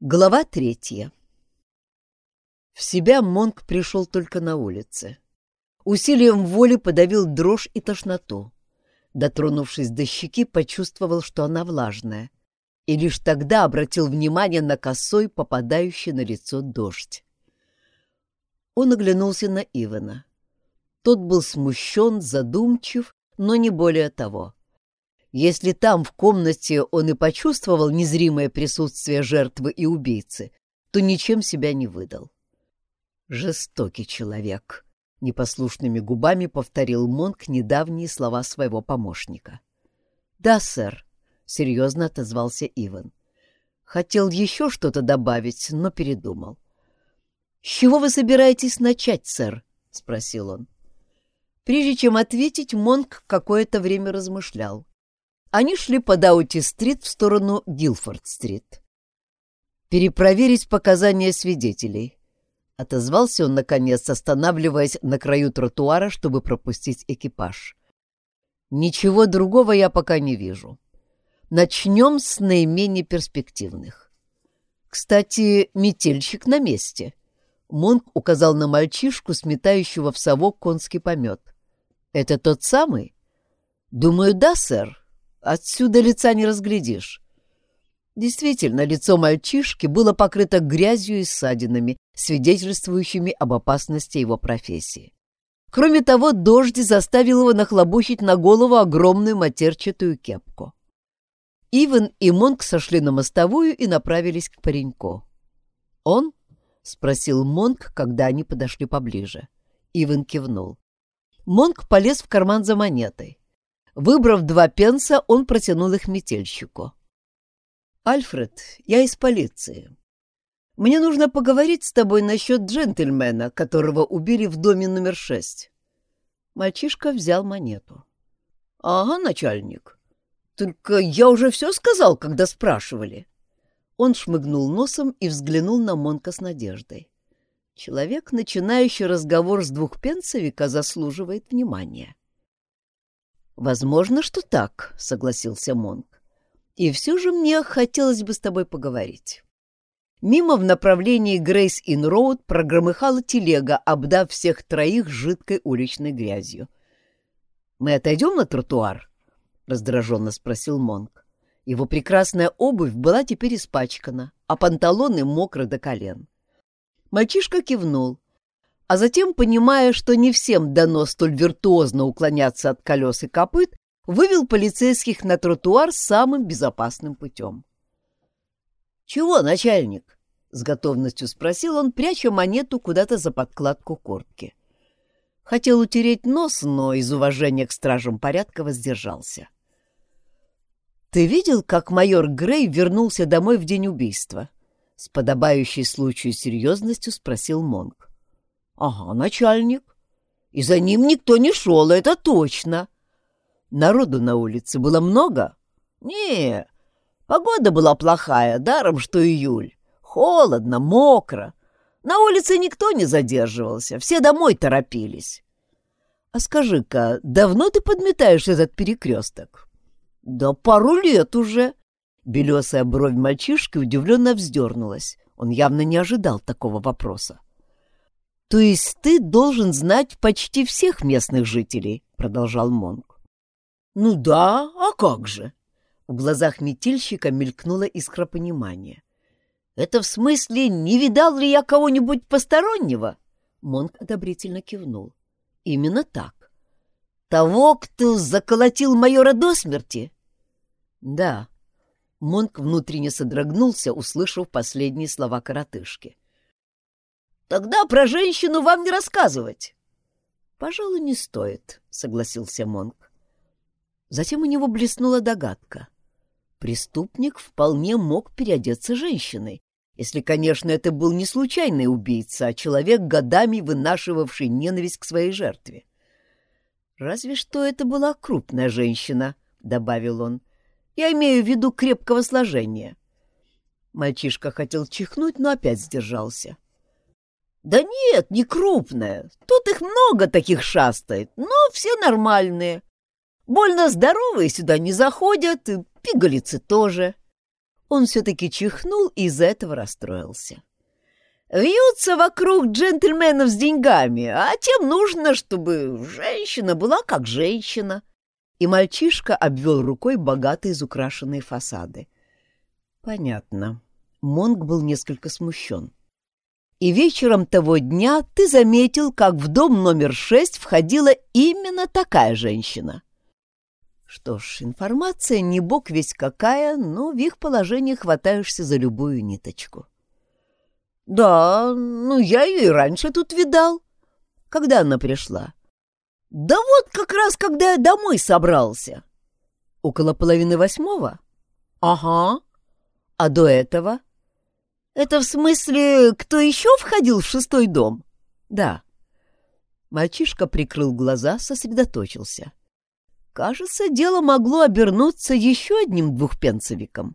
Глава третья. В себя Монк пришел только на улице. Усилием воли подавил дрожь и тошноту. Дотронувшись до щеки, почувствовал, что она влажная, и лишь тогда обратил внимание на косой, попадающий на лицо дождь. Он оглянулся на Ивана. Тот был смущен, задумчив, но не более того. Если там, в комнате, он и почувствовал незримое присутствие жертвы и убийцы, то ничем себя не выдал. «Жестокий человек», — непослушными губами повторил Монк недавние слова своего помощника. «Да, сэр», — серьезно отозвался Иван. Хотел еще что-то добавить, но передумал. «С чего вы собираетесь начать, сэр?» — спросил он. Прежде чем ответить, Монк какое-то время размышлял. Они шли по Даути-стрит в сторону Гилфорд-стрит. «Перепроверить показания свидетелей», — отозвался он, наконец, останавливаясь на краю тротуара, чтобы пропустить экипаж. «Ничего другого я пока не вижу. Начнем с наименее перспективных. Кстати, метельщик на месте». Монк указал на мальчишку, сметающего в совок конский помет. «Это тот самый?» «Думаю, да, сэр. Отсюда лица не разглядишь. Действительно, лицо мальчишки было покрыто грязью и ссадинами, свидетельствующими об опасности его профессии. Кроме того, дождь заставил его нахлобучить на голову огромную матерчатую кепку. Иван и Монк сошли на мостовую и направились к пареньку. «Он?» — спросил Монк, когда они подошли поближе. Иван кивнул. Монк полез в карман за монетой. Выбрав два пенса, он протянул их метельщику. «Альфред, я из полиции. Мне нужно поговорить с тобой насчет джентльмена, которого убили в доме номер шесть». Мальчишка взял монету. «Ага, начальник. Только я уже все сказал, когда спрашивали». Он шмыгнул носом и взглянул на Монка с надеждой. Человек, начинающий разговор с двухпенсовика, заслуживает внимания. «Возможно, что так», — согласился Монк. «И все же мне хотелось бы с тобой поговорить». Мимо в направлении Грейс-Ин-Роуд прогромыхала телега, обдав всех троих жидкой уличной грязью. «Мы отойдем на тротуар?» — раздраженно спросил Монк. Его прекрасная обувь была теперь испачкана, а панталоны мокры до колен. Мальчишка кивнул, а затем, понимая, что не всем дано столь виртуозно уклоняться от колес и копыт, вывел полицейских на тротуар самым безопасным путем. «Чего, начальник?» — с готовностью спросил он, пряча монету куда-то за подкладку куртки. Хотел утереть нос, но из уважения к стражам порядка воздержался. «Ты видел, как майор Грей вернулся домой в день убийства?» С подобающей случаю серьезностью спросил Монк. Ага, начальник. И за ним никто не шел, это точно. Народу на улице было много? Не, погода была плохая, даром что июль. Холодно, мокро. На улице никто не задерживался, все домой торопились. А скажи-ка, давно ты подметаешь этот перекресток? Да пару лет уже. Белесая бровь мальчишки удивленно вздернулась. Он явно не ожидал такого вопроса. «То есть ты должен знать почти всех местных жителей?» — продолжал Монк. «Ну да, а как же?» В глазах метельщика мелькнула искра понимания. «Это в смысле, не видал ли я кого-нибудь постороннего?» Монк одобрительно кивнул. «Именно так. Того, кто заколотил майора до смерти?» «Да». Монк внутренне содрогнулся, услышав последние слова коротышки. Тогда про женщину вам не рассказывать. — Пожалуй, не стоит, — согласился Монк. Затем у него блеснула догадка. Преступник вполне мог переодеться женщиной, если, конечно, это был не случайный убийца, а человек, годами вынашивавший ненависть к своей жертве. «Разве что это была крупная женщина», — добавил он. «Я имею в виду крепкого сложения». Мальчишка хотел чихнуть, но опять сдержался. — да нет, не крупная. Тут их много таких шастает, но все нормальные. Больно здоровые сюда не заходят, и пигалицы тоже. Он все-таки чихнул и из-за этого расстроился. Вьются вокруг джентльменов с деньгами, а тем нужно, чтобы женщина была как женщина. И мальчишка обвел рукой богато изукрашенные фасады. Понятно. Монг был несколько смущен. И вечером того дня ты заметил, как в дом номер шесть входила именно такая женщина. Что ж, информация не бог весь какая, но в их положении хватаешься за любую ниточку. Да, ну я ее и раньше тут видал. Когда она пришла? Да вот как раз, когда я домой собрался. Около половины восьмого? Ага. А до этого? Это в смысле, кто еще входил в шестой дом? Да. Мальчишка прикрыл глаза, сосредоточился. Кажется, дело могло обернуться еще одним двухпенцевиком.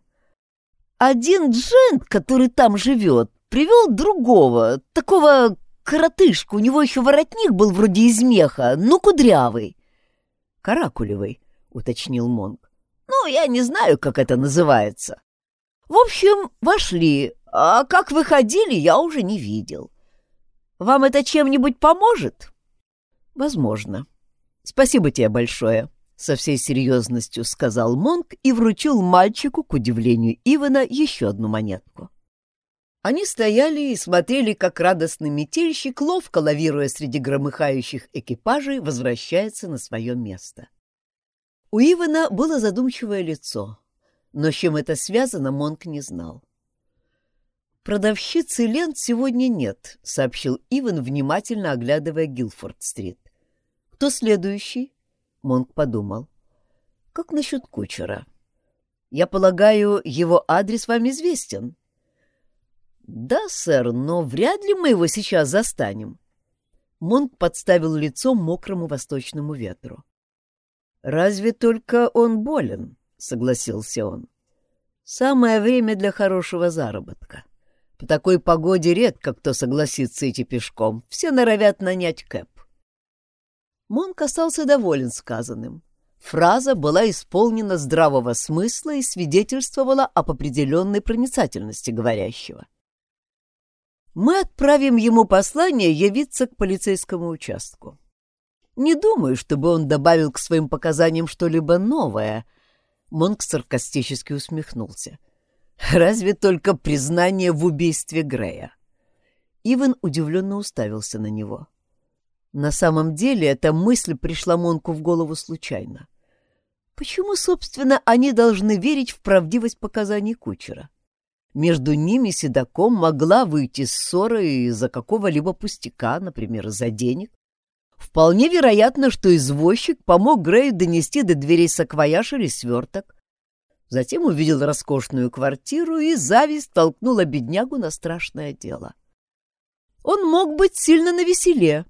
Один джент, который там живет, привел другого, такого коротышку. У него еще воротник был вроде из меха, но кудрявый. Каракулевый, уточнил Монг. Ну, я не знаю, как это называется. В общем, вошли, а как выходили, я уже не видел. Вам это чем-нибудь поможет? Возможно. Спасибо тебе большое, со всей серьезностью сказал Монк и вручил мальчику, к удивлению Ивана, еще одну монетку. Они стояли и смотрели, как радостный метельщик, ловко лавируя среди громыхающих экипажей, возвращается на свое место. У Ивана было задумчивое лицо, но с чем это связано, Монк не знал. «Продавщицы лент сегодня нет», — сообщил Иван, внимательно оглядывая Гилфорд-стрит. «Кто следующий?» — Монк подумал. «Как насчет кучера? Я полагаю, его адрес вам известен?» «Да, сэр, но вряд ли мы его сейчас застанем». Монк подставил лицо мокрому восточному ветру. «Разве только он болен?» — согласился он. «Самое время для хорошего заработка. По такой погоде редко кто согласится идти пешком. Все норовят нанять кэп». Монк остался доволен сказанным. Фраза была исполнена здравого смысла и свидетельствовала об определенной проницательности говорящего мы отправим ему послание явиться к полицейскому участку. Не думаю, чтобы он добавил к своим показаниям что-либо новое. Монк саркастически усмехнулся. Разве только признание в убийстве Грея. Иван удивленно уставился на него. На самом деле эта мысль пришла Монку в голову случайно. Почему, собственно, они должны верить в правдивость показаний кучера? Между ними седаком могла выйти ссора из-за какого-либо пустяка, например, из-за денег. Вполне вероятно, что извозчик помог Грею донести до дверей саквояж или сверток. Затем увидел роскошную квартиру, и зависть толкнула беднягу на страшное дело. Он мог быть сильно навеселе.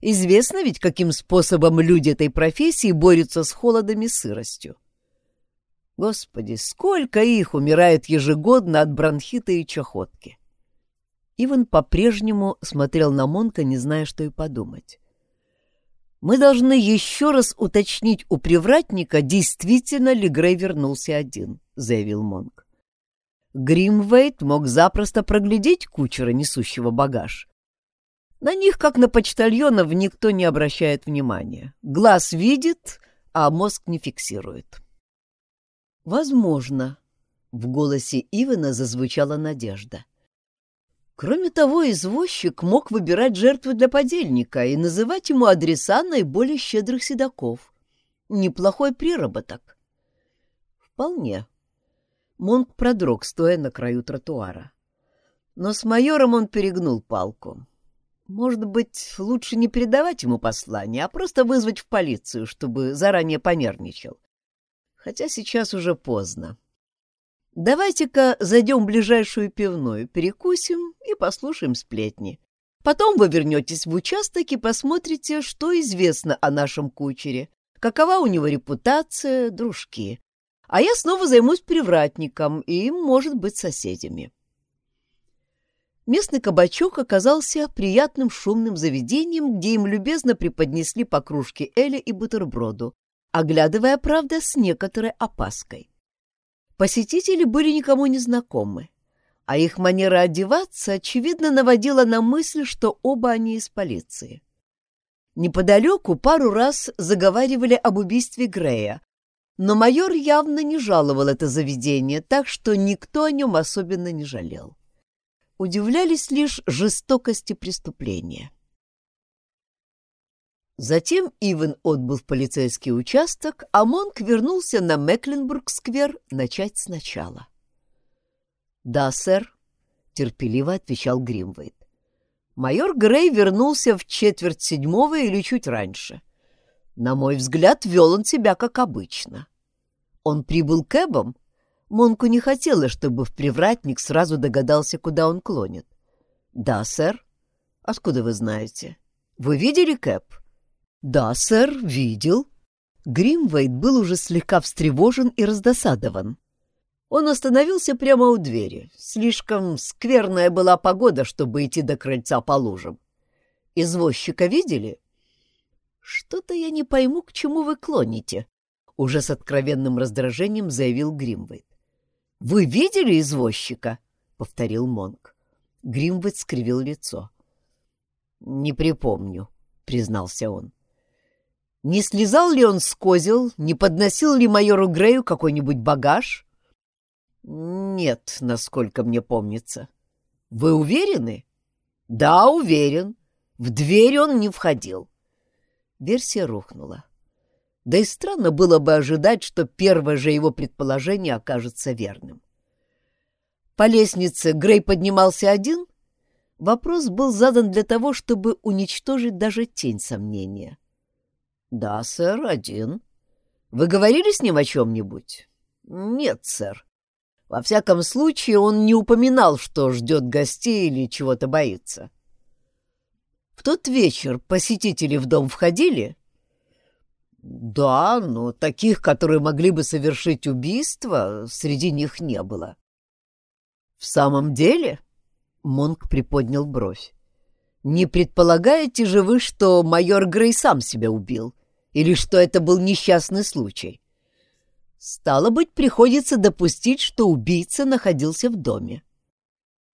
Известно ведь, каким способом люди этой профессии борются с холодом и сыростью. Господи, сколько их умирает ежегодно от бронхита и чахотки! Иван по-прежнему смотрел на Монка, не зная, что и подумать. «Мы должны еще раз уточнить у привратника, действительно ли Грей вернулся один», — заявил Монк. Гримвейт мог запросто проглядеть кучера, несущего багаж. На них, как на почтальонов, никто не обращает внимания. Глаз видит, а мозг не фиксирует. «Возможно», — в голосе Ивана зазвучала надежда. Кроме того, извозчик мог выбирать жертву для подельника и называть ему адреса наиболее щедрых седаков. Неплохой приработок. Вполне. Монк продрог, стоя на краю тротуара. Но с майором он перегнул палку. Может быть, лучше не передавать ему послание, а просто вызвать в полицию, чтобы заранее понервничал хотя сейчас уже поздно. Давайте-ка зайдем в ближайшую пивную, перекусим и послушаем сплетни. Потом вы вернетесь в участок и посмотрите, что известно о нашем кучере, какова у него репутация, дружки. А я снова займусь привратником и, может быть, соседями. Местный кабачок оказался приятным шумным заведением, где им любезно преподнесли по кружке Эля и бутерброду, оглядывая, правда, с некоторой опаской. Посетители были никому не знакомы, а их манера одеваться, очевидно, наводила на мысль, что оба они из полиции. Неподалеку пару раз заговаривали об убийстве Грея, но майор явно не жаловал это заведение, так что никто о нем особенно не жалел. Удивлялись лишь жестокости преступления. Затем Ивен отбыл в полицейский участок, а Монк вернулся на Мекленбург-сквер начать сначала. «Да, сэр», — терпеливо отвечал Гримвейт. Майор Грей вернулся в четверть седьмого или чуть раньше. На мой взгляд, вел он себя как обычно. Он прибыл кэбом. Монку не хотелось, чтобы в привратник сразу догадался, куда он клонит. «Да, сэр. Откуда вы знаете? Вы видели кэб?» «Да, сэр, видел». Гримвейт был уже слегка встревожен и раздосадован. Он остановился прямо у двери. Слишком скверная была погода, чтобы идти до крыльца по лужам. Извозчика видели? Что-то я не пойму, к чему вы клоните, уже с откровенным раздражением заявил Гримвейт. Вы видели извозчика? повторил Монк. Гримвейт скривил лицо. Не припомню, признался он. Не слезал ли он с козел, не подносил ли майору Грею какой-нибудь багаж? Нет, насколько мне помнится. Вы уверены? Да, уверен. В дверь он не входил. Версия рухнула. Да и странно было бы ожидать, что первое же его предположение окажется верным. По лестнице Грей поднимался один? Вопрос был задан для того, чтобы уничтожить даже тень сомнения. «Да, сэр, один. Вы говорили с ним о чем-нибудь?» «Нет, сэр. Во всяком случае, он не упоминал, что ждет гостей или чего-то боится. В тот вечер посетители в дом входили? Да, но таких, которые могли бы совершить убийство, среди них не было. В самом деле? Монк приподнял бровь. Не предполагаете же вы, что майор Грей сам себя убил? Или что это был несчастный случай? Стало быть, приходится допустить, что убийца находился в доме.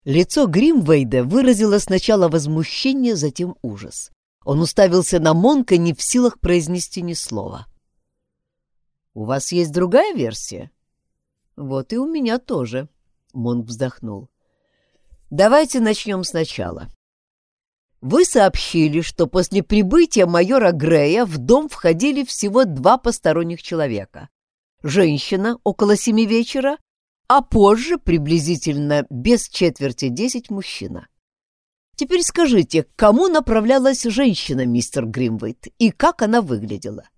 Лицо Гримвейда выразило сначала возмущение, затем ужас. Он уставился на Монка, не в силах произнести ни слова. «У вас есть другая версия?» «Вот и у меня тоже», — Монк вздохнул. «Давайте начнем сначала. Вы сообщили, что после прибытия майора Грея в дом входили всего два посторонних человека женщина около семи вечера, а позже, приблизительно без четверти десять, мужчина. Теперь скажите, к кому направлялась женщина, мистер Гримвейт, и как она выглядела?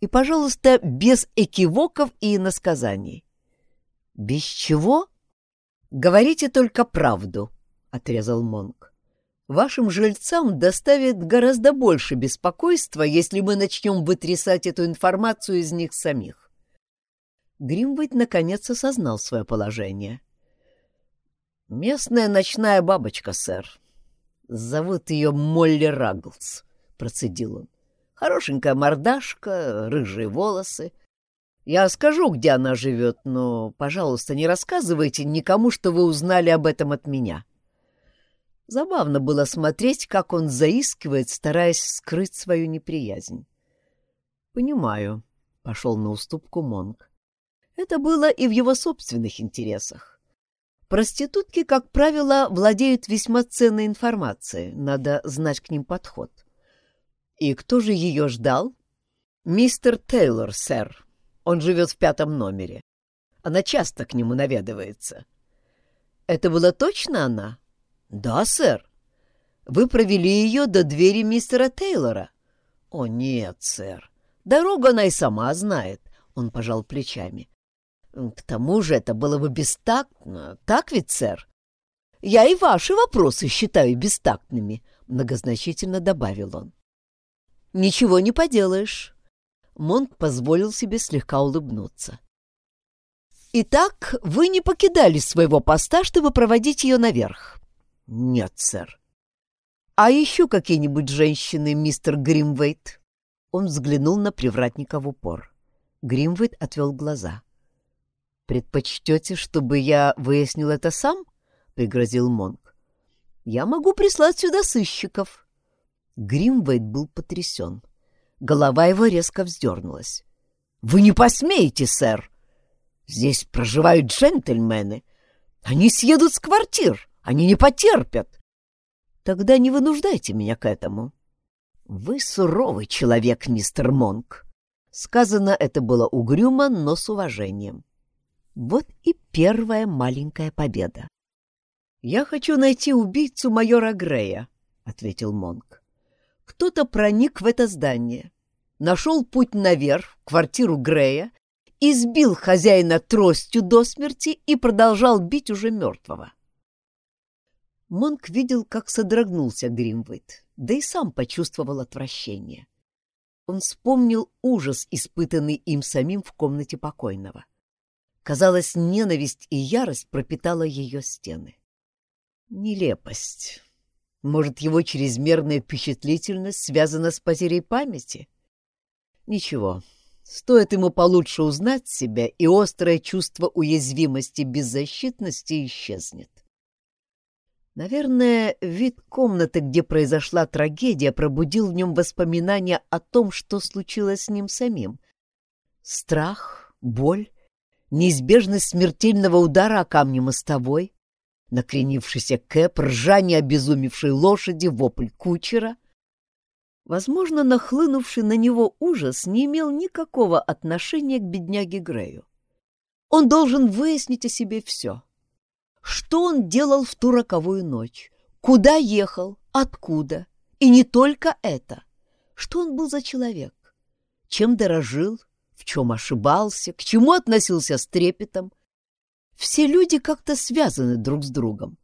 И, пожалуйста, без экивоков и иносказаний. Без чего? Говорите только правду, — отрезал Монк. Вашим жильцам доставит гораздо больше беспокойства, если мы начнем вытрясать эту информацию из них самих. Гримвейт наконец осознал свое положение. «Местная ночная бабочка, сэр. Зовут ее Молли Рагглс», — процедил он. «Хорошенькая мордашка, рыжие волосы. Я скажу, где она живет, но, пожалуйста, не рассказывайте никому, что вы узнали об этом от меня». Забавно было смотреть, как он заискивает, стараясь скрыть свою неприязнь. «Понимаю», — пошел на уступку Монг. Это было и в его собственных интересах. Проститутки, как правило, владеют весьма ценной информацией, надо знать к ним подход. И кто же ее ждал? Мистер Тейлор, сэр. Он живет в пятом номере. Она часто к нему наведывается. Это была точно она? Да, сэр. Вы провели ее до двери мистера Тейлора? О, нет, сэр. Дорогу она и сама знает. Он пожал плечами. К тому же это было бы бестактно, так ведь, сэр? Я и ваши вопросы считаю бестактными, многозначительно добавил он. Ничего не поделаешь. Монк позволил себе слегка улыбнуться. Итак, вы не покидали своего поста, чтобы проводить ее наверх? Нет, сэр. А еще какие-нибудь женщины, мистер Гримвейт? Он взглянул на привратника в упор. Гримвейт отвел глаза. «Предпочтете, чтобы я выяснил это сам?» — пригрозил Монк. «Я могу прислать сюда сыщиков». Гримвейт был потрясен. Голова его резко вздернулась. «Вы не посмеете, сэр! Здесь проживают джентльмены. Они съедут с квартир, они не потерпят. Тогда не вынуждайте меня к этому. Вы суровый человек, мистер Монк. Сказано это было угрюмо, но с уважением. Вот и первая маленькая победа. «Я хочу найти убийцу майора Грея», — ответил Монк. «Кто-то проник в это здание, нашел путь наверх, в квартиру Грея, избил хозяина тростью до смерти и продолжал бить уже мертвого. Монк видел, как содрогнулся Гримвейт, да и сам почувствовал отвращение. Он вспомнил ужас, испытанный им самим в комнате покойного. Казалось, ненависть и ярость пропитала ее стены. Нелепость. Может, его чрезмерная впечатлительность связана с потерей памяти? Ничего, стоит ему получше узнать себя, и острое чувство уязвимости беззащитности исчезнет. Наверное, вид комнаты, где произошла трагедия, пробудил в нем воспоминания о том, что случилось с ним самим. Страх, боль, неизбежность смертельного удара о камни мостовой, накренившийся кэп, ржание обезумевшей лошади, вопль кучера. Возможно, нахлынувший на него ужас не имел никакого отношения к бедняге Грею. Он должен выяснить о себе все — что он делал в ту роковую ночь? Куда ехал? Откуда? И не только это. Что он был за человек? Чем дорожил? В чем ошибался? К чему относился с трепетом? Все люди как-то связаны друг с другом.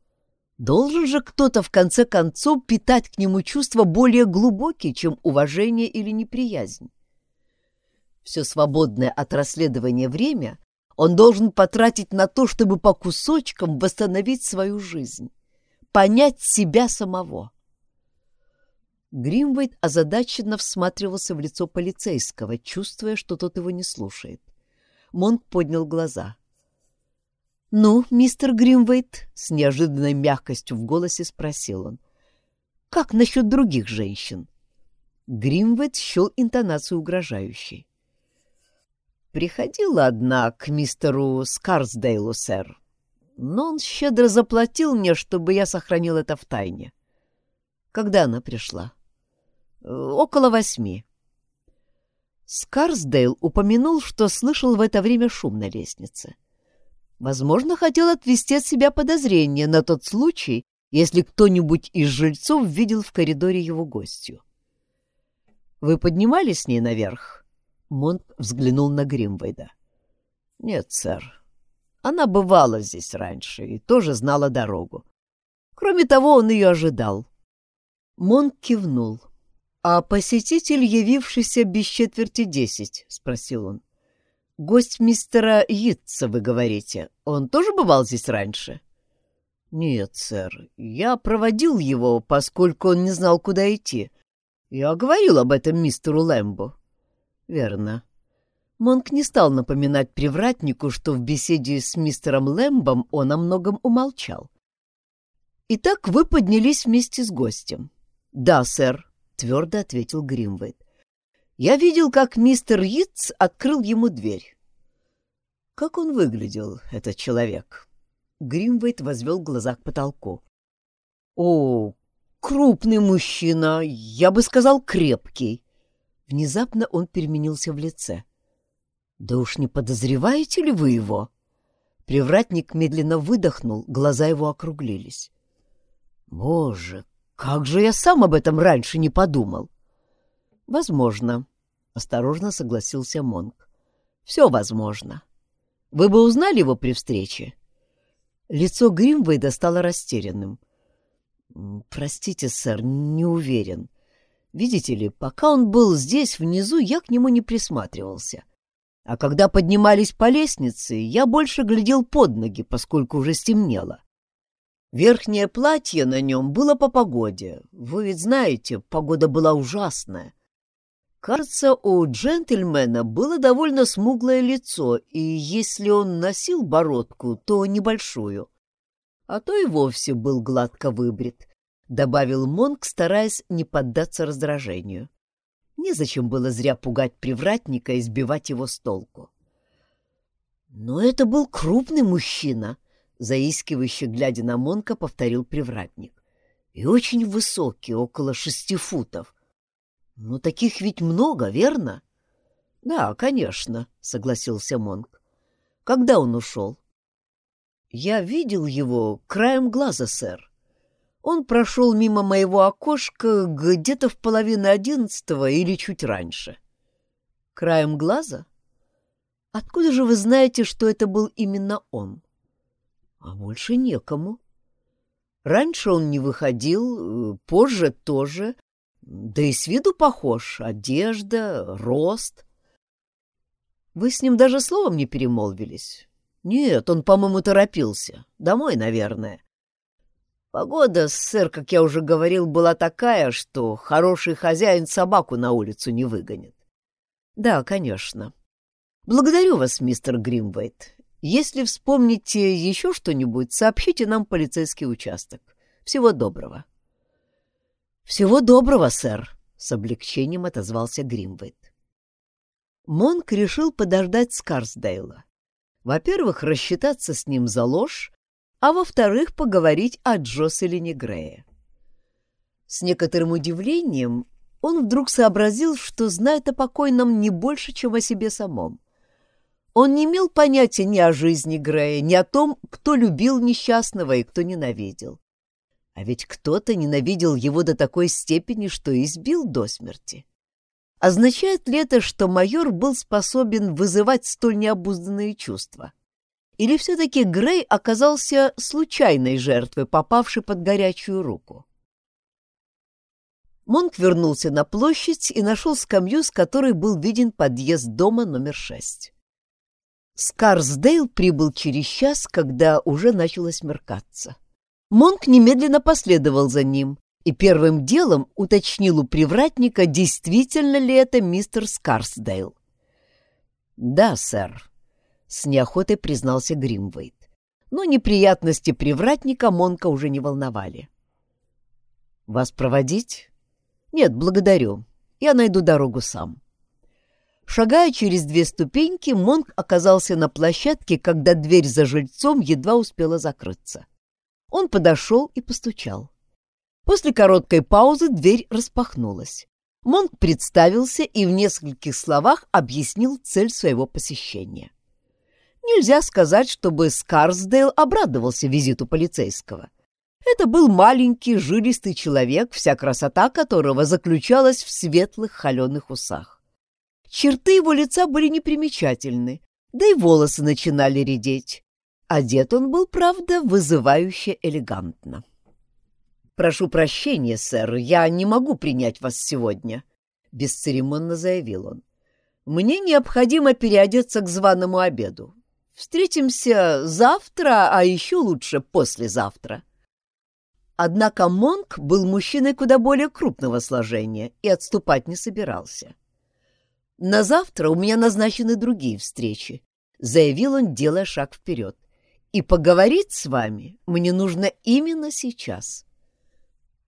Должен же кто-то в конце концов питать к нему чувства более глубокие, чем уважение или неприязнь. Все свободное от расследования время он должен потратить на то, чтобы по кусочкам восстановить свою жизнь, понять себя самого. Гримвейт озадаченно всматривался в лицо полицейского, чувствуя, что тот его не слушает. Монк поднял глаза. «Ну, мистер Гримвейт?» — с неожиданной мягкостью в голосе спросил он. «Как насчет других женщин?» Гримвейт счел интонацию угрожающей. Приходила одна к мистеру Скарсдейлу, сэр, но он щедро заплатил мне, чтобы я сохранил это в тайне. Когда она пришла? Около восьми. Скарсдейл упомянул, что слышал в это время шум на лестнице. Возможно, хотел отвести от себя подозрения на тот случай, если кто-нибудь из жильцов видел в коридоре его гостью. «Вы поднимались с ней наверх?» Монт взглянул на Гримвейда. «Нет, сэр. Она бывала здесь раньше и тоже знала дорогу. Кроме того, он ее ожидал». Монт кивнул. «А посетитель, явившийся без четверти десять?» — спросил он. «Гость мистера Йитца, вы говорите. Он тоже бывал здесь раньше?» «Нет, сэр. Я проводил его, поскольку он не знал, куда идти. Я говорил об этом мистеру Лэмбо. Верно. Монк не стал напоминать привратнику, что в беседе с мистером Лэмбом он о многом умолчал. «Итак, вы поднялись вместе с гостем?» «Да, сэр», — твердо ответил Гримвейт. «Я видел, как мистер Йитс открыл ему дверь». «Как он выглядел, этот человек?» Гримвейт возвел глаза к потолку. «О, крупный мужчина, я бы сказал, крепкий. Внезапно он переменился в лице. «Да уж не подозреваете ли вы его?» Привратник медленно выдохнул, глаза его округлились. «Боже, как же я сам об этом раньше не подумал!» «Возможно», — осторожно согласился Монк. «Все возможно. Вы бы узнали его при встрече?» Лицо Гримвейда стало растерянным. «Простите, сэр, не уверен. Видите ли, пока он был здесь, внизу, я к нему не присматривался. А когда поднимались по лестнице, я больше глядел под ноги, поскольку уже стемнело. Верхнее платье на нем было по погоде. Вы ведь знаете, погода была ужасная. Кажется, у джентльмена было довольно смуглое лицо, и если он носил бородку, то небольшую. А то и вовсе был гладко выбрит, — добавил Монк, стараясь не поддаться раздражению. Незачем было зря пугать привратника и сбивать его с толку. Но это был крупный мужчина, заискивающе глядя на Монка, повторил привратник. И очень высокий, около шести футов. Ну, таких ведь много, верно? Да, конечно, согласился Монк. Когда он ушел? Я видел его краем глаза, сэр. Он прошел мимо моего окошка где-то в половине одиннадцатого или чуть раньше. Краем глаза? Откуда же вы знаете, что это был именно он? А больше некому. Раньше он не выходил, позже тоже, да и с виду похож, одежда, рост. Вы с ним даже словом не перемолвились? Нет, он, по-моему, торопился. Домой, наверное. Погода, сэр, как я уже говорил, была такая, что хороший хозяин собаку на улицу не выгонит. Да, конечно. Благодарю вас, мистер Гримвейт. Если вспомните еще что-нибудь, сообщите нам полицейский участок. Всего доброго. Всего доброго, сэр, с облегчением отозвался Гримвейт. Монк решил подождать Скарсдейла. Во-первых, рассчитаться с ним за ложь, а во-вторых, поговорить о Джоселине Грее. С некоторым удивлением он вдруг сообразил, что знает о покойном не больше, чем о себе самом. Он не имел понятия ни о жизни Грея, ни о том, кто любил несчастного и кто ненавидел. А ведь кто-то ненавидел его до такой степени, что избил до смерти. Означает ли это, что майор был способен вызывать столь необузданные чувства? Или все-таки Грей оказался случайной жертвой, попавшей под горячую руку? Монк вернулся на площадь и нашел скамью, с которой был виден подъезд дома номер шесть. Скарсдейл прибыл через час, когда уже начало смеркаться. Монк немедленно последовал за ним и первым делом уточнил у привратника, действительно ли это мистер Скарсдейл. «Да, сэр», — с неохотой признался Гримвейт. Но неприятности привратника Монка уже не волновали. «Вас проводить?» «Нет, благодарю. Я найду дорогу сам». Шагая через две ступеньки, Монк оказался на площадке, когда дверь за жильцом едва успела закрыться. Он подошел и постучал. После короткой паузы дверь распахнулась. Монк представился и в нескольких словах объяснил цель своего посещения. Нельзя сказать, чтобы Скарсдейл обрадовался визиту полицейского. Это был маленький, жилистый человек, вся красота которого заключалась в светлых холеных усах. Черты его лица были непримечательны, да и волосы начинали редеть. Одет он был, правда, вызывающе элегантно. «Прошу прощения, сэр, я не могу принять вас сегодня», — бесцеремонно заявил он. «Мне необходимо переодеться к званому обеду. Встретимся завтра, а еще лучше послезавтра». Однако Монк был мужчиной куда более крупного сложения и отступать не собирался. «На завтра у меня назначены другие встречи», — заявил он, делая шаг вперед. «И поговорить с вами мне нужно именно сейчас».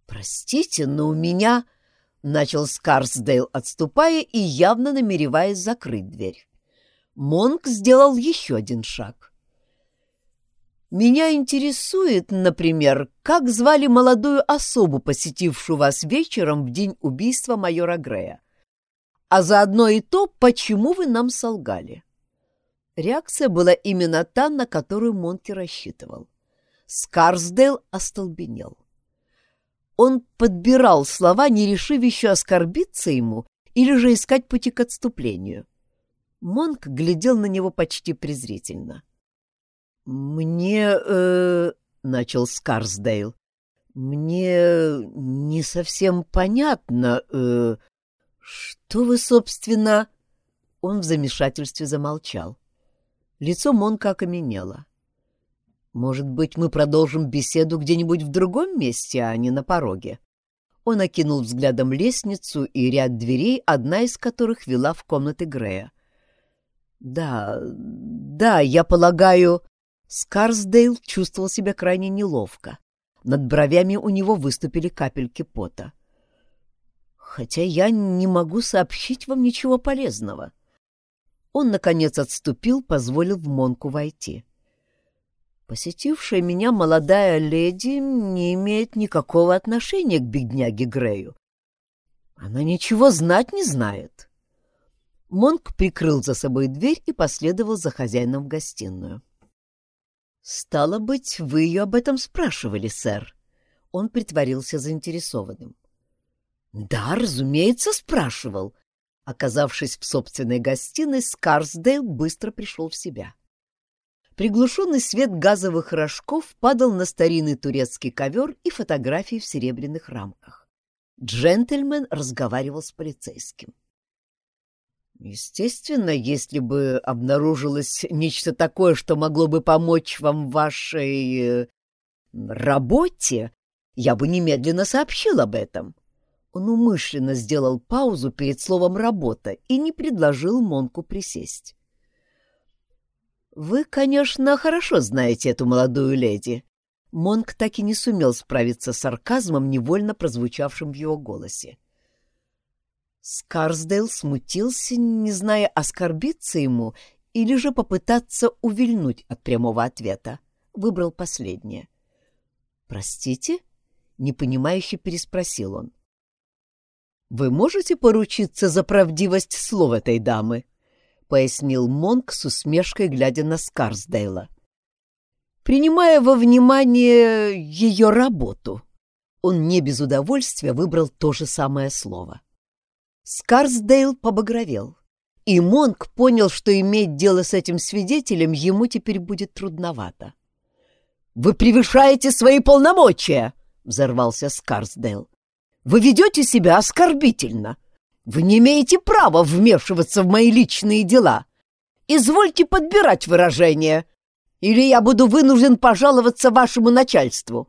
«Простите, но у меня...» — начал Скарсдейл, отступая и явно намереваясь закрыть дверь. Монк сделал еще один шаг. «Меня интересует, например, как звали молодую особу, посетившую вас вечером в день убийства майора Грея а заодно и то, почему вы нам солгали. Реакция была именно та, на которую Монти рассчитывал. Скарсдейл остолбенел. Он подбирал слова, не решив еще оскорбиться ему или же искать пути к отступлению. Монк глядел на него почти презрительно. «Мне...» э, — начал Скарсдейл. «Мне не совсем понятно...» э, «Что вы, собственно...» Он в замешательстве замолчал. Лицо Монка окаменело. «Может быть, мы продолжим беседу где-нибудь в другом месте, а не на пороге?» Он окинул взглядом лестницу и ряд дверей, одна из которых вела в комнаты Грея. «Да, да, я полагаю...» Скарсдейл чувствовал себя крайне неловко. Над бровями у него выступили капельки пота. «Хотя я не могу сообщить вам ничего полезного». Он, наконец, отступил, позволил в Монку войти. Посетившая меня молодая леди не имеет никакого отношения к бедняге Грею. Она ничего знать не знает. Монк прикрыл за собой дверь и последовал за хозяином в гостиную. «Стало быть, вы ее об этом спрашивали, сэр?» Он притворился заинтересованным. «Да, разумеется, спрашивал». Оказавшись в собственной гостиной, Скарсдейл быстро пришел в себя. Приглушенный свет газовых рожков падал на старинный турецкий ковер и фотографии в серебряных рамках. Джентльмен разговаривал с полицейским. Естественно, если бы обнаружилось нечто такое, что могло бы помочь вам в вашей... Э, работе, я бы немедленно сообщил об этом. Он умышленно сделал паузу перед словом «работа» и не предложил Монку присесть. «Вы, конечно, хорошо знаете эту молодую леди». Монк так и не сумел справиться с сарказмом, невольно прозвучавшим в его голосе. Скарсдейл смутился, не зная, оскорбиться ему или же попытаться увильнуть от прямого ответа. Выбрал последнее. «Простите?» — непонимающе переспросил он. «Вы можете поручиться за правдивость слов этой дамы?» — пояснил Монк с усмешкой, глядя на Скарсдейла. «Принимая во внимание ее работу». Он не без удовольствия выбрал то же самое слово. Скарсдейл побагровел, и Монк понял, что иметь дело с этим свидетелем ему теперь будет трудновато. «Вы превышаете свои полномочия!» — взорвался Скарсдейл. «Вы ведете себя оскорбительно. Вы не имеете права вмешиваться в мои личные дела. Извольте подбирать выражения, или я буду вынужден пожаловаться вашему начальству».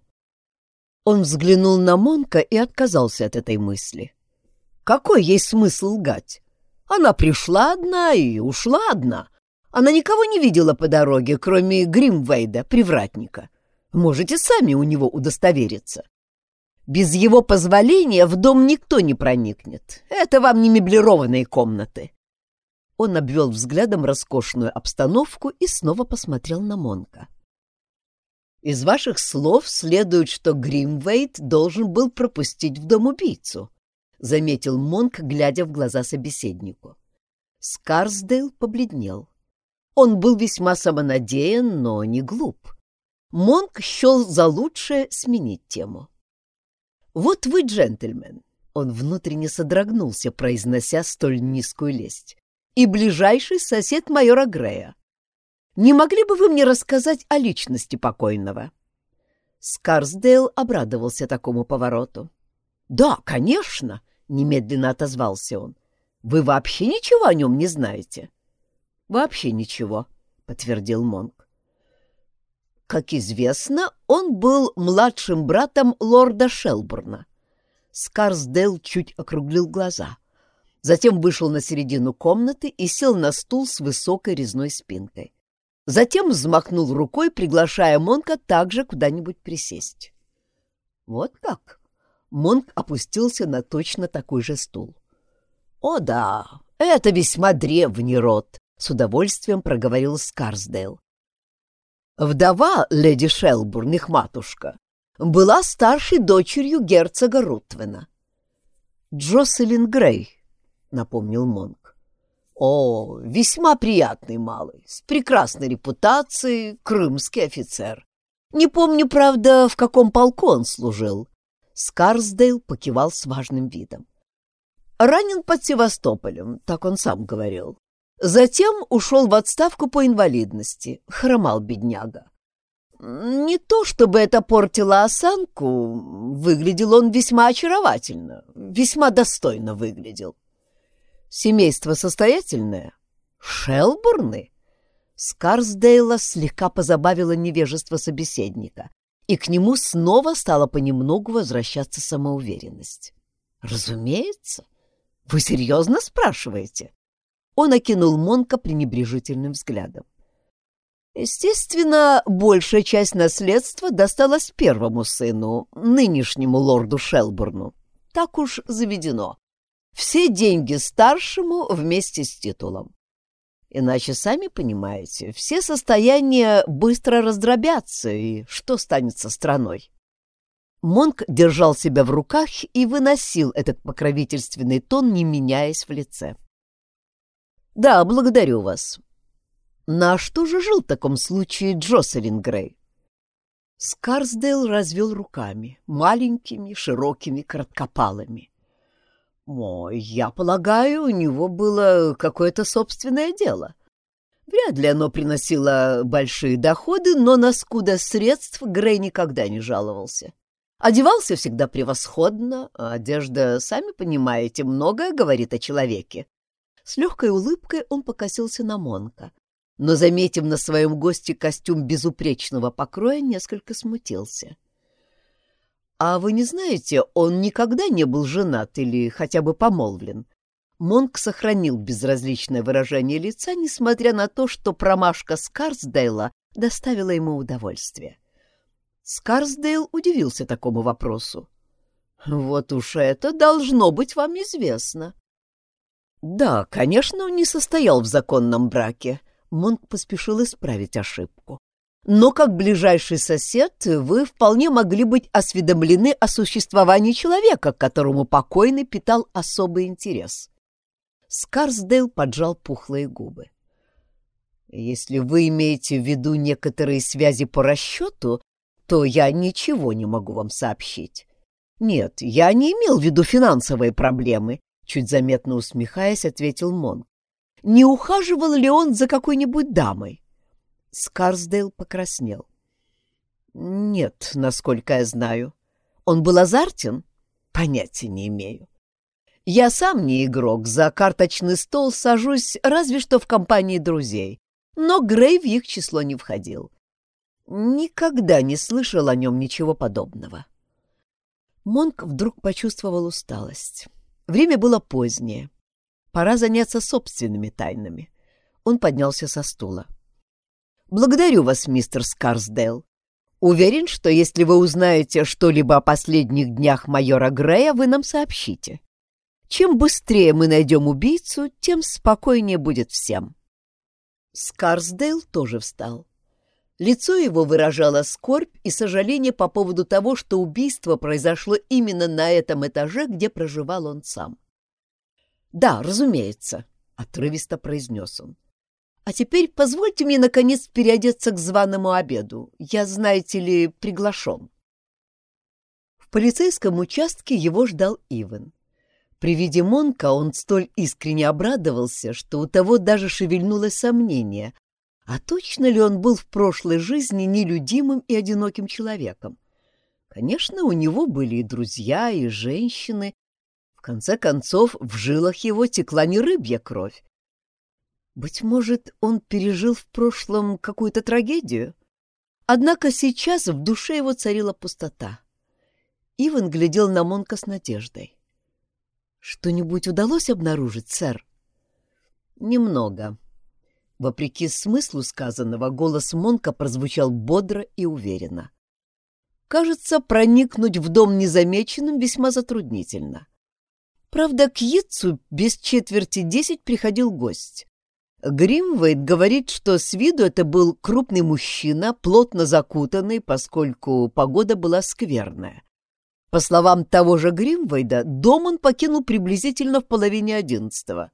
Он взглянул на Монка и отказался от этой мысли. Какой есть смысл лгать? Она пришла одна и ушла одна. Она никого не видела по дороге, кроме Гримвейда, привратника. Можете сами у него удостовериться. Без его позволения в дом никто не проникнет. Это вам не меблированные комнаты. Он обвел взглядом роскошную обстановку и снова посмотрел на Монка. Из ваших слов следует, что Гримвейд должен был пропустить в дом убийцу. — заметил Монк, глядя в глаза собеседнику. Скарсдейл побледнел. Он был весьма самонадеян, но не глуп. Монк счел за лучшее сменить тему. «Вот вы, джентльмен!» — он внутренне содрогнулся, произнося столь низкую лесть. «И ближайший сосед майора Грея. Не могли бы вы мне рассказать о личности покойного?» Скарсдейл обрадовался такому повороту. «Да, конечно!» Немедленно отозвался он. Вы вообще ничего о нем не знаете? Вообще ничего, подтвердил Монк. Как известно, он был младшим братом лорда Шелбурна. Скарсдейл чуть округлил глаза. Затем вышел на середину комнаты и сел на стул с высокой резной спинкой. Затем взмахнул рукой, приглашая Монка также куда-нибудь присесть. «Вот как?» Монк опустился на точно такой же стул. «О да, это весьма древний род», — с удовольствием проговорил Скарсдейл. Вдова леди Шелбурн, их матушка, была старшей дочерью герцога Рутвена. «Джоселин Грей», — напомнил Монк. «О, весьма приятный малый, с прекрасной репутацией, крымский офицер. Не помню, правда, в каком полку он служил, Скарсдейл покивал с важным видом. Ранен под Севастополем, так он сам говорил. Затем ушел в отставку по инвалидности, хромал бедняга. Не то чтобы это портило осанку, выглядел он весьма очаровательно, весьма достойно выглядел. Семейство состоятельное? Шелбурны? Скарсдейла слегка позабавило невежество собеседника, и к нему снова стала понемногу возвращаться самоуверенность. «Разумеется. Вы серьезно спрашиваете?» Он окинул Монка пренебрежительным взглядом. Естественно, большая часть наследства досталась первому сыну, нынешнему лорду Шелбурну. Так уж заведено. Все деньги старшему вместе с титулом. Иначе, сами понимаете, все состояния быстро раздробятся, и что станет со страной? Монк держал себя в руках и выносил этот покровительственный тон, не меняясь в лице. «Да, благодарю вас. На что же жил в таком случае Джоселин Грей?» Скарсдейл развел руками, маленькими, широкими, краткопалыми. Мой, я полагаю, у него было какое-то собственное дело. Вряд ли оно приносило большие доходы, но на скудо средств Грей никогда не жаловался. Одевался всегда превосходно, а одежда, сами понимаете, многое говорит о человеке. С легкой улыбкой он покосился на Монка, но, заметив на своем госте костюм безупречного покроя, несколько смутился. «А вы не знаете, он никогда не был женат или хотя бы помолвлен?» Монк сохранил безразличное выражение лица, несмотря на то, что промашка Скарсдейла доставила ему удовольствие. Скарсдейл удивился такому вопросу. «Вот уж это должно быть вам известно». «Да, конечно, он не состоял в законном браке», — Монк поспешил исправить ошибку но как ближайший сосед вы вполне могли быть осведомлены о существовании человека, к которому покойный питал особый интерес. Скарсдейл поджал пухлые губы. Если вы имеете в виду некоторые связи по расчету, то я ничего не могу вам сообщить. Нет, я не имел в виду финансовые проблемы, чуть заметно усмехаясь, ответил Мон. Не ухаживал ли он за какой-нибудь дамой? Скарсдейл покраснел. «Нет, насколько я знаю. Он был азартен? Понятия не имею. Я сам не игрок, за карточный стол сажусь разве что в компании друзей, но Грей в их число не входил. Никогда не слышал о нем ничего подобного». Монк вдруг почувствовал усталость. Время было позднее. Пора заняться собственными тайнами. Он поднялся со стула. — Благодарю вас, мистер Скарсдейл. Уверен, что если вы узнаете что-либо о последних днях майора Грея, вы нам сообщите. Чем быстрее мы найдем убийцу, тем спокойнее будет всем. Скарсдейл тоже встал. Лицо его выражало скорбь и сожаление по поводу того, что убийство произошло именно на этом этаже, где проживал он сам. «Да, разумеется», — отрывисто произнес он. А теперь позвольте мне, наконец, переодеться к званому обеду. Я, знаете ли, приглашен. В полицейском участке его ждал Иван. При виде Монка он столь искренне обрадовался, что у того даже шевельнулось сомнение, а точно ли он был в прошлой жизни нелюдимым и одиноким человеком. Конечно, у него были и друзья, и женщины. В конце концов, в жилах его текла не рыбья кровь. Быть может, он пережил в прошлом какую-то трагедию? Однако сейчас в душе его царила пустота. Иван глядел на Монка с надеждой. «Что-нибудь удалось обнаружить, сэр?» «Немного». Вопреки смыслу сказанного, голос Монка прозвучал бодро и уверенно. «Кажется, проникнуть в дом незамеченным весьма затруднительно. Правда, к Яцу без четверти десять приходил гость. Гримвейд говорит, что с виду это был крупный мужчина, плотно закутанный, поскольку погода была скверная. По словам того же Гримвейда, дом он покинул приблизительно в половине одиннадцатого.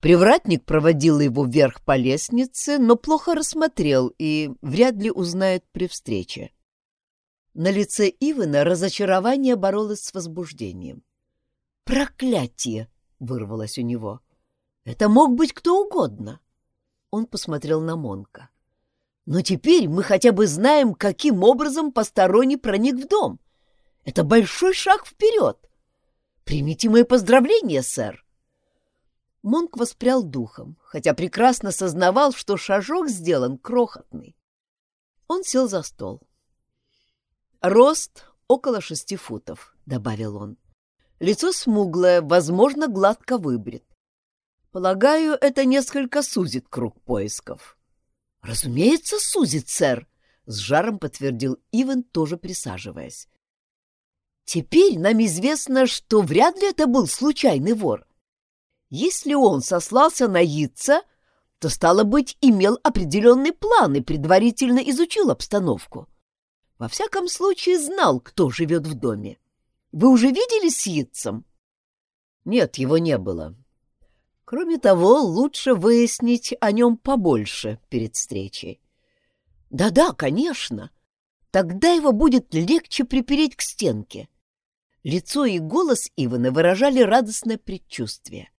Привратник проводил его вверх по лестнице, но плохо рассмотрел и вряд ли узнает при встрече. На лице Ивана разочарование боролось с возбуждением. «Проклятие!» — вырвалось у него. Это мог быть кто угодно. Он посмотрел на Монка. Но теперь мы хотя бы знаем, каким образом посторонний проник в дом. Это большой шаг вперед. Примите мои поздравления, сэр. Монк воспрял духом, хотя прекрасно сознавал, что шажок сделан крохотный. Он сел за стол. Рост около шести футов, — добавил он. Лицо смуглое, возможно, гладко выбрит. Полагаю, это несколько сузит круг поисков. — Разумеется, сузит, сэр, — с жаром подтвердил Иван, тоже присаживаясь. Теперь нам известно, что вряд ли это был случайный вор. Если он сослался на яйца, то, стало быть, имел определенный план и предварительно изучил обстановку. Во всяком случае, знал, кто живет в доме. Вы уже видели с яйцем? Нет, его не было. Кроме того, лучше выяснить о нем побольше перед встречей. Да-да, конечно. Тогда его будет легче припереть к стенке. Лицо и голос Ивана выражали радостное предчувствие.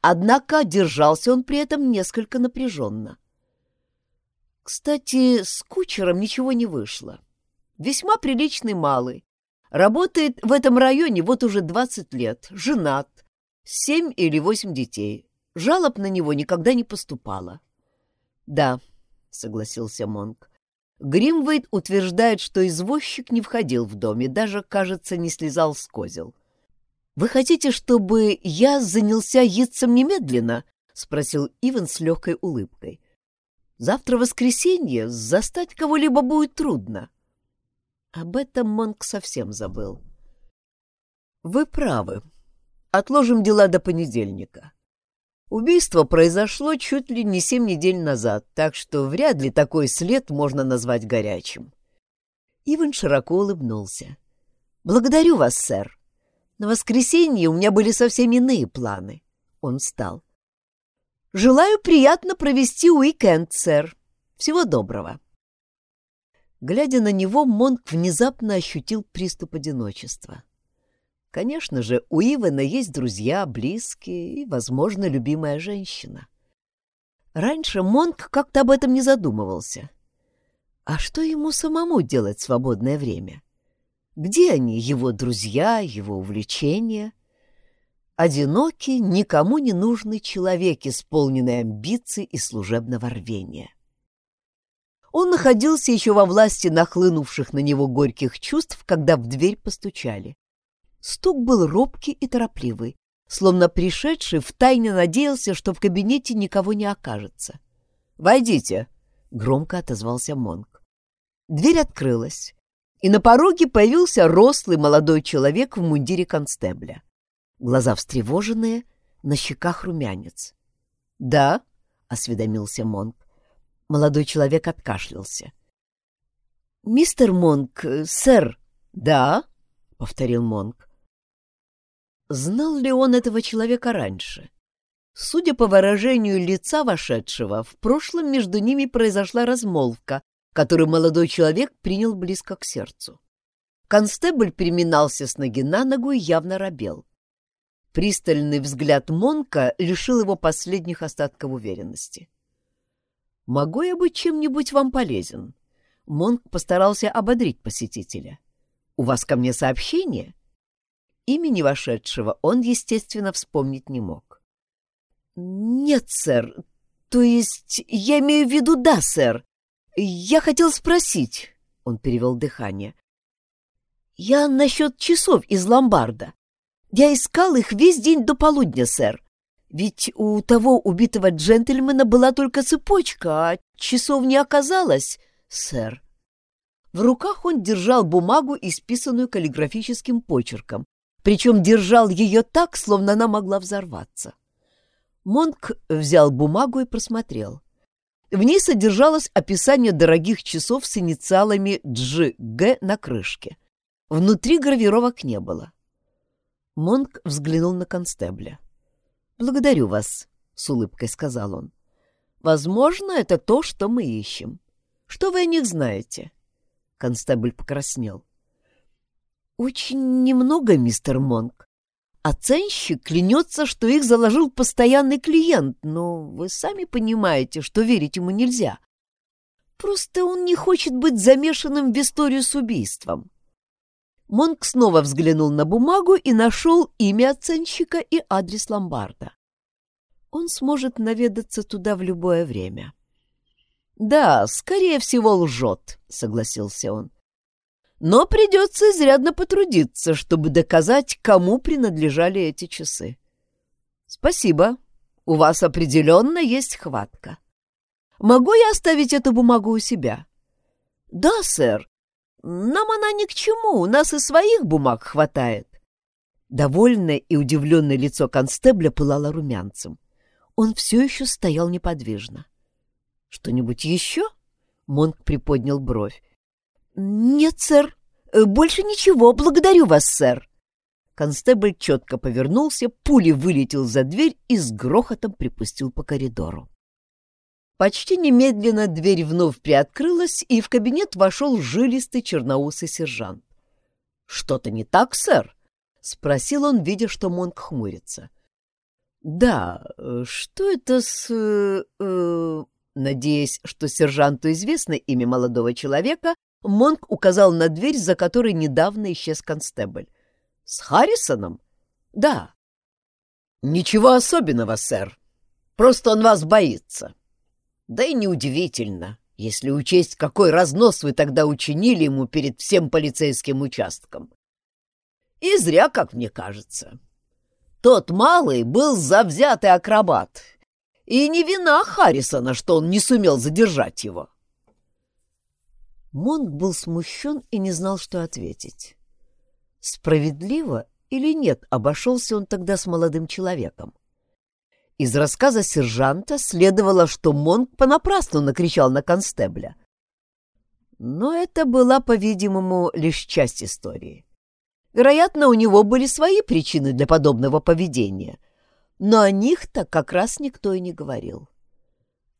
Однако держался он при этом несколько напряженно. Кстати, с кучером ничего не вышло. Весьма приличный малый. Работает в этом районе вот уже 20 лет, женат, семь или восемь детей. Жалоб на него никогда не поступало. — Да, — согласился Монк. Гримвейд утверждает, что извозчик не входил в дом и даже, кажется, не слезал с козел. «Вы хотите, чтобы я занялся яйцем немедленно?» — спросил Иван с легкой улыбкой. «Завтра воскресенье, застать кого-либо будет трудно». Об этом Монк совсем забыл. «Вы правы. Отложим дела до понедельника. Убийство произошло чуть ли не семь недель назад, так что вряд ли такой след можно назвать горячим. Иван широко улыбнулся. «Благодарю вас, сэр. На воскресенье у меня были совсем иные планы». Он встал. «Желаю приятно провести уикенд, сэр. Всего доброго». Глядя на него, Монк внезапно ощутил приступ одиночества. Конечно же, у Ивана есть друзья, близкие и, возможно, любимая женщина. Раньше Монк как-то об этом не задумывался. А что ему самому делать в свободное время? Где они, его друзья, его увлечения? Одинокий, никому не нужный человек, исполненный амбиций и служебного рвения. Он находился еще во власти нахлынувших на него горьких чувств, когда в дверь постучали. Стук был робкий и торопливый, словно пришедший втайне надеялся, что в кабинете никого не окажется. «Войдите!» — громко отозвался Монк. Дверь открылась, и на пороге появился рослый молодой человек в мундире констебля. Глаза встревоженные, на щеках румянец. «Да?» — осведомился Монк. Молодой человек откашлялся. «Мистер Монк, сэр!» «Да?» — повторил Монк. Знал ли он этого человека раньше? Судя по выражению лица вошедшего, в прошлом между ними произошла размолвка, которую молодой человек принял близко к сердцу. Констебль переминался с ноги на ногу и явно робел. Пристальный взгляд Монка лишил его последних остатков уверенности. «Могу я быть чем-нибудь вам полезен?» Монк постарался ободрить посетителя. «У вас ко мне сообщение?» Имени вошедшего он, естественно, вспомнить не мог. «Нет, сэр. То есть, я имею в виду да, сэр. Я хотел спросить...» — он перевел дыхание. «Я насчет часов из ломбарда. Я искал их весь день до полудня, сэр. Ведь у того убитого джентльмена была только цепочка, а часов не оказалось, сэр». В руках он держал бумагу, исписанную каллиграфическим почерком, причем держал ее так, словно она могла взорваться. Монк взял бумагу и просмотрел. В ней содержалось описание дорогих часов с инициалами Дж.Г. на крышке. Внутри гравировок не было. Монк взглянул на констебля. «Благодарю вас», — с улыбкой сказал он. «Возможно, это то, что мы ищем. Что вы о них знаете?» Констебль покраснел. «Очень немного, мистер Монк. Оценщик клянется, что их заложил постоянный клиент, но вы сами понимаете, что верить ему нельзя. Просто он не хочет быть замешанным в историю с убийством». Монк снова взглянул на бумагу и нашел имя оценщика и адрес ломбарда. Он сможет наведаться туда в любое время. «Да, скорее всего, лжет», — согласился он. Но придется изрядно потрудиться, чтобы доказать, кому принадлежали эти часы. Спасибо. У вас определенно есть хватка. Могу я оставить эту бумагу у себя? Да, сэр. Нам она ни к чему, у нас и своих бумаг хватает. Довольное и удивленное лицо констебля пылало румянцем. Он все еще стоял неподвижно. «Что-нибудь еще?» — Монк приподнял бровь. «Нет, сэр. Э, больше ничего. Благодарю вас, сэр». Констебль четко повернулся, пулей вылетел за дверь и с грохотом припустил по коридору. Почти немедленно дверь вновь приоткрылась, и в кабинет вошел жилистый черноусый сержант. «Что-то не так, сэр?» — спросил он, видя, что Монк хмурится. «Да, э, что это с...» э, э Надеясь, что сержанту известно имя молодого человека, Монк указал на дверь, за которой недавно исчез констебль. «С Харрисоном?» «Да». «Ничего особенного, сэр. Просто он вас боится». «Да и неудивительно, если учесть, какой разнос вы тогда учинили ему перед всем полицейским участком. И зря, как мне кажется. Тот малый был завзятый акробат, и не вина Харрисона, что он не сумел задержать его. Монк был смущен и не знал, что ответить. Справедливо или нет обошелся он тогда с молодым человеком? Из рассказа сержанта следовало, что Монк понапрасну накричал на констебля. Но это была, по-видимому, лишь часть истории. Вероятно, у него были свои причины для подобного поведения, но о них-то как раз никто и не говорил.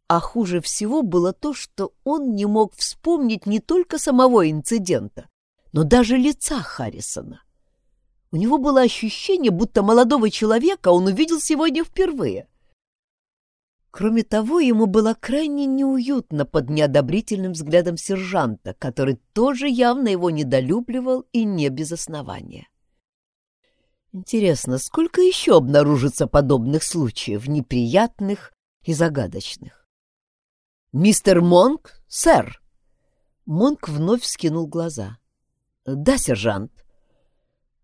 А хуже всего было то, что он не мог вспомнить не только самого инцидента, но даже лица Харрисона. У него было ощущение, будто молодого человека он увидел сегодня впервые. Кроме того, ему было крайне неуютно под неодобрительным взглядом сержанта, который тоже явно его недолюбливал и не без основания. Интересно, сколько еще обнаружится подобных случаев, неприятных и загадочных? «Мистер Монк, сэр!» Монк вновь вскинул глаза. «Да, сержант.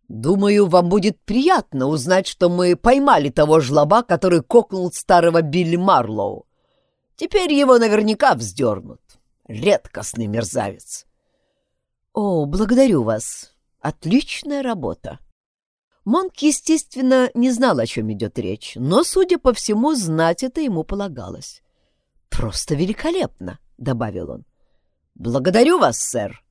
Думаю, вам будет приятно узнать, что мы поймали того жлоба, который кокнул старого Билли Марлоу. Теперь его наверняка вздернут. Редкостный мерзавец». «О, благодарю вас. Отличная работа». Монк, естественно, не знал, о чем идет речь, но, судя по всему, знать это ему полагалось. «Просто великолепно!» — добавил он. «Благодарю вас, сэр!»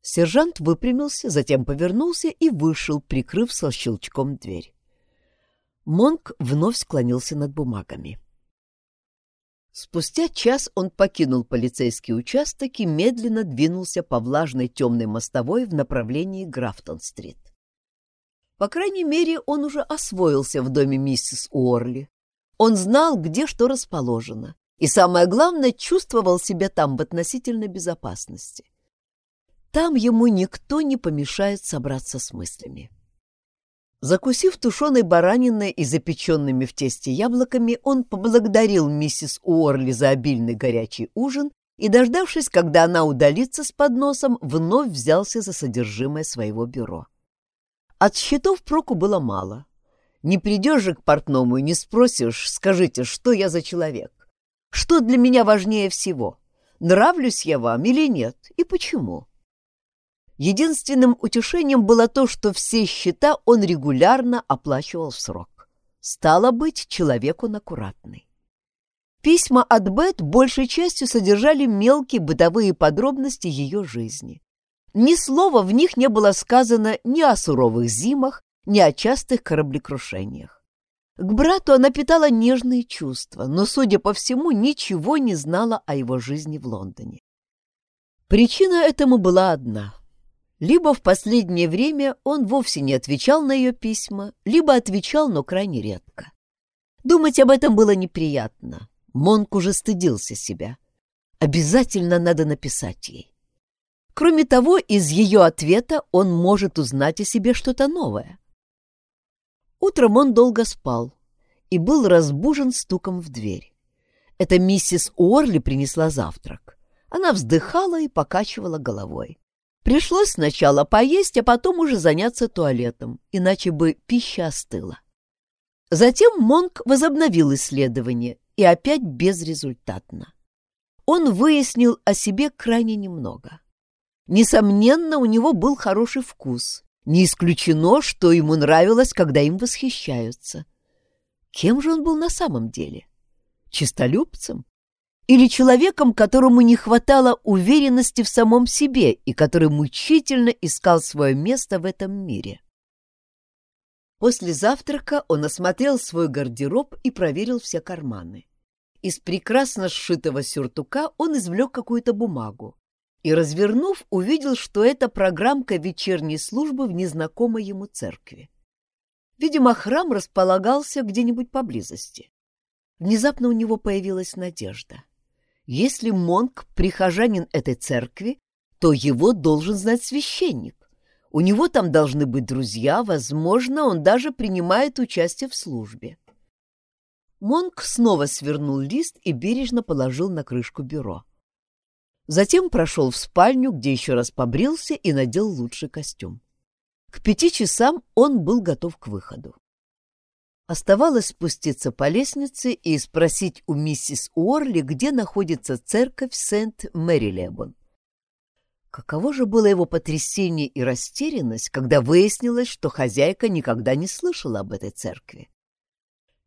Сержант выпрямился, затем повернулся и вышел, прикрыв со щелчком дверь. Монк вновь склонился над бумагами. Спустя час он покинул полицейский участок и медленно двинулся по влажной темной мостовой в направлении Графтон-стрит. По крайней мере, он уже освоился в доме миссис Уорли. Он знал, где что расположено, и, самое главное, чувствовал себя там в относительной безопасности. Там ему никто не помешает собраться с мыслями. Закусив тушеной бараниной и запеченными в тесте яблоками, он поблагодарил миссис Уорли за обильный горячий ужин и, дождавшись, когда она удалится с подносом, вновь взялся за содержимое своего бюро. От счетов проку было мало. Не придешь же к портному и не спросишь, скажите, что я за человек. Что для меня важнее всего? Нравлюсь я вам или нет? И почему? Единственным утешением было то, что все счета он регулярно оплачивал в срок. Стало быть, человек он аккуратный. Письма от Бет большей частью содержали мелкие бытовые подробности ее жизни. Ни слова в них не было сказано ни о суровых зимах, ни о частых кораблекрушениях. К брату она питала нежные чувства, но, судя по всему, ничего не знала о его жизни в Лондоне. Причина этому была одна. Либо в последнее время он вовсе не отвечал на ее письма, либо отвечал, но крайне редко. Думать об этом было неприятно. Монк уже стыдился себя. Обязательно надо написать ей. Кроме того, из ее ответа он может узнать о себе что-то новое. Утром он долго спал и был разбужен стуком в дверь. Это миссис Уорли принесла завтрак. Она вздыхала и покачивала головой. Пришлось сначала поесть, а потом уже заняться туалетом, иначе бы пища остыла. Затем Монк возобновил исследование, и опять безрезультатно. Он выяснил о себе крайне немного. Несомненно, у него был хороший вкус. Не исключено, что ему нравилось, когда им восхищаются. Кем же он был на самом деле? Чистолюбцем? Или человеком, которому не хватало уверенности в самом себе и который мучительно искал свое место в этом мире? После завтрака он осмотрел свой гардероб и проверил все карманы. Из прекрасно сшитого сюртука он извлек какую-то бумагу и, развернув, увидел, что это программка вечерней службы в незнакомой ему церкви. Видимо, храм располагался где-нибудь поблизости. Внезапно у него появилась надежда. Если Монк — прихожанин этой церкви, то его должен знать священник. У него там должны быть друзья, возможно, он даже принимает участие в службе. Монк снова свернул лист и бережно положил на крышку бюро. Затем прошел в спальню, где еще раз побрился и надел лучший костюм. К пяти часам он был готов к выходу. Оставалось спуститься по лестнице и спросить у миссис Уорли, где находится церковь Сент-Мэрилебон. Каково же было его потрясение и растерянность, когда выяснилось, что хозяйка никогда не слышала об этой церкви.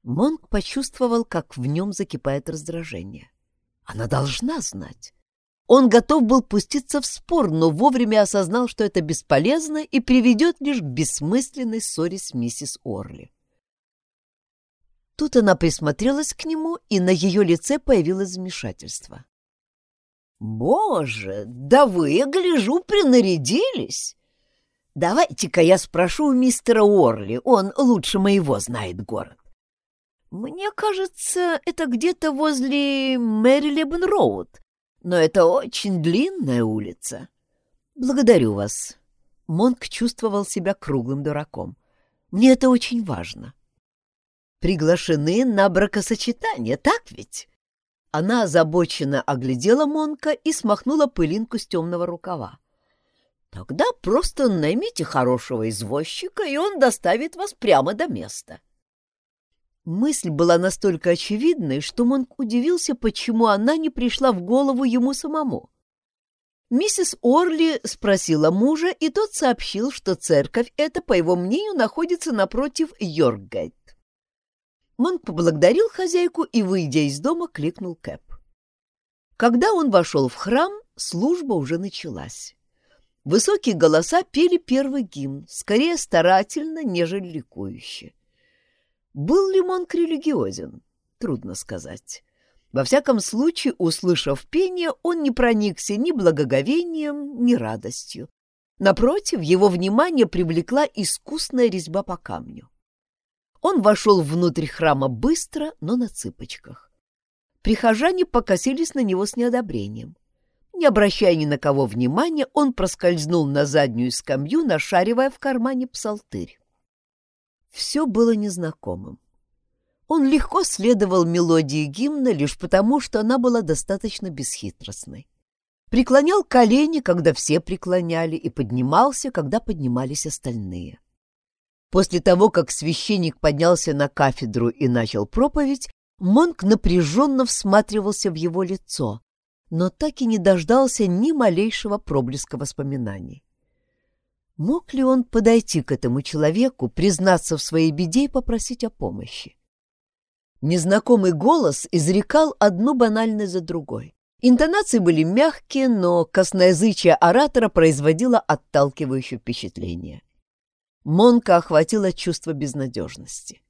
Монк почувствовал, как в нем закипает раздражение. Она должна знать. Он готов был пуститься в спор, но вовремя осознал, что это бесполезно и приведет лишь к бессмысленной ссоре с миссис Орли. Тут она присмотрелась к нему, и на ее лице появилось замешательство. «Боже, да вы, я гляжу, принарядились! Давайте-ка я спрошу у мистера Орли, он лучше моего знает город. Мне кажется, это где-то возле Мэрилебен-Роуд, но это очень длинная улица. Благодарю вас. Монк чувствовал себя круглым дураком. Мне это очень важно. Приглашены на бракосочетание, так ведь? Она озабоченно оглядела Монка и смахнула пылинку с темного рукава. Тогда просто наймите хорошего извозчика, и он доставит вас прямо до места. Мысль была настолько очевидной, что Монк удивился, почему она не пришла в голову ему самому. Миссис Орли спросила мужа, и тот сообщил, что церковь эта, по его мнению, находится напротив Йоркгейт. Монк поблагодарил хозяйку и, выйдя из дома, кликнул Кэп. Когда он вошел в храм, служба уже началась. Высокие голоса пели первый гимн, скорее старательно, нежели ликующе. Был ли Монк религиозен? Трудно сказать. Во всяком случае, услышав пение, он не проникся ни благоговением, ни радостью. Напротив, его внимание привлекла искусная резьба по камню. Он вошел внутрь храма быстро, но на цыпочках. Прихожане покосились на него с неодобрением. Не обращая ни на кого внимания, он проскользнул на заднюю скамью, нашаривая в кармане псалтырь. Все было незнакомым. Он легко следовал мелодии гимна лишь потому, что она была достаточно бесхитростной. Преклонял колени, когда все преклоняли, и поднимался, когда поднимались остальные. После того, как священник поднялся на кафедру и начал проповедь, Монк напряженно всматривался в его лицо, но так и не дождался ни малейшего проблеска воспоминаний. Мог ли он подойти к этому человеку, признаться в своей беде и попросить о помощи? Незнакомый голос изрекал одну банальность за другой. Интонации были мягкие, но косноязычие оратора производило отталкивающее впечатление. Монка охватило чувство безнадежности.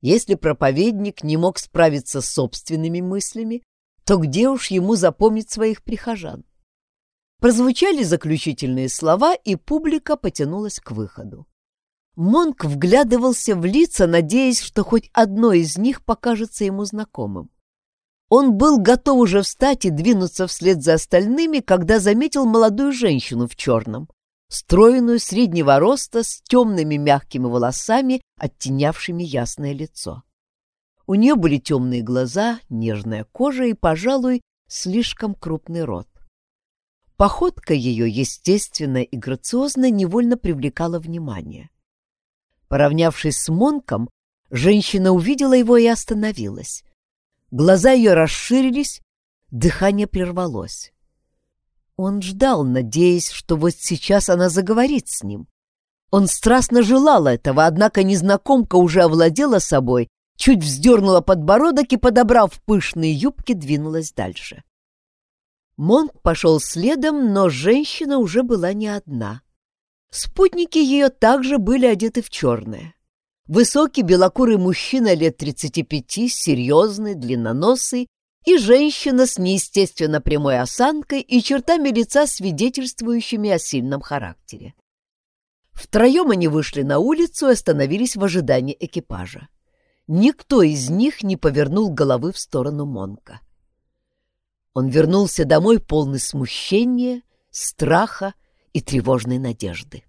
Если проповедник не мог справиться с собственными мыслями, то где уж ему запомнить своих прихожан? Прозвучали заключительные слова, и публика потянулась к выходу. Монк вглядывался в лица, надеясь, что хоть одно из них покажется ему знакомым. Он был готов уже встать и двинуться вслед за остальными, когда заметил молодую женщину в черном, стройную среднего роста с темными мягкими волосами, оттенявшими ясное лицо. У нее были темные глаза, нежная кожа и, пожалуй, слишком крупный рот. Походка ее, естественная и грациозная, невольно привлекала внимание. Поравнявшись с Монком, женщина увидела его и остановилась. Глаза ее расширились, дыхание прервалось. Он ждал, надеясь, что вот сейчас она заговорит с ним. Он страстно желал этого, однако незнакомка уже овладела собой, чуть вздернула подбородок и, подобрав пышные юбки, двинулась дальше. Монк пошел следом, но женщина уже была не одна. Спутники ее также были одеты в черное. Высокий белокурый мужчина лет 35, серьезный, длинноносый, и женщина с неестественно прямой осанкой и чертами лица, свидетельствующими о сильном характере. Втроем они вышли на улицу и остановились в ожидании экипажа. Никто из них не повернул головы в сторону Монка. Он вернулся домой полный смущения, страха и тревожной надежды.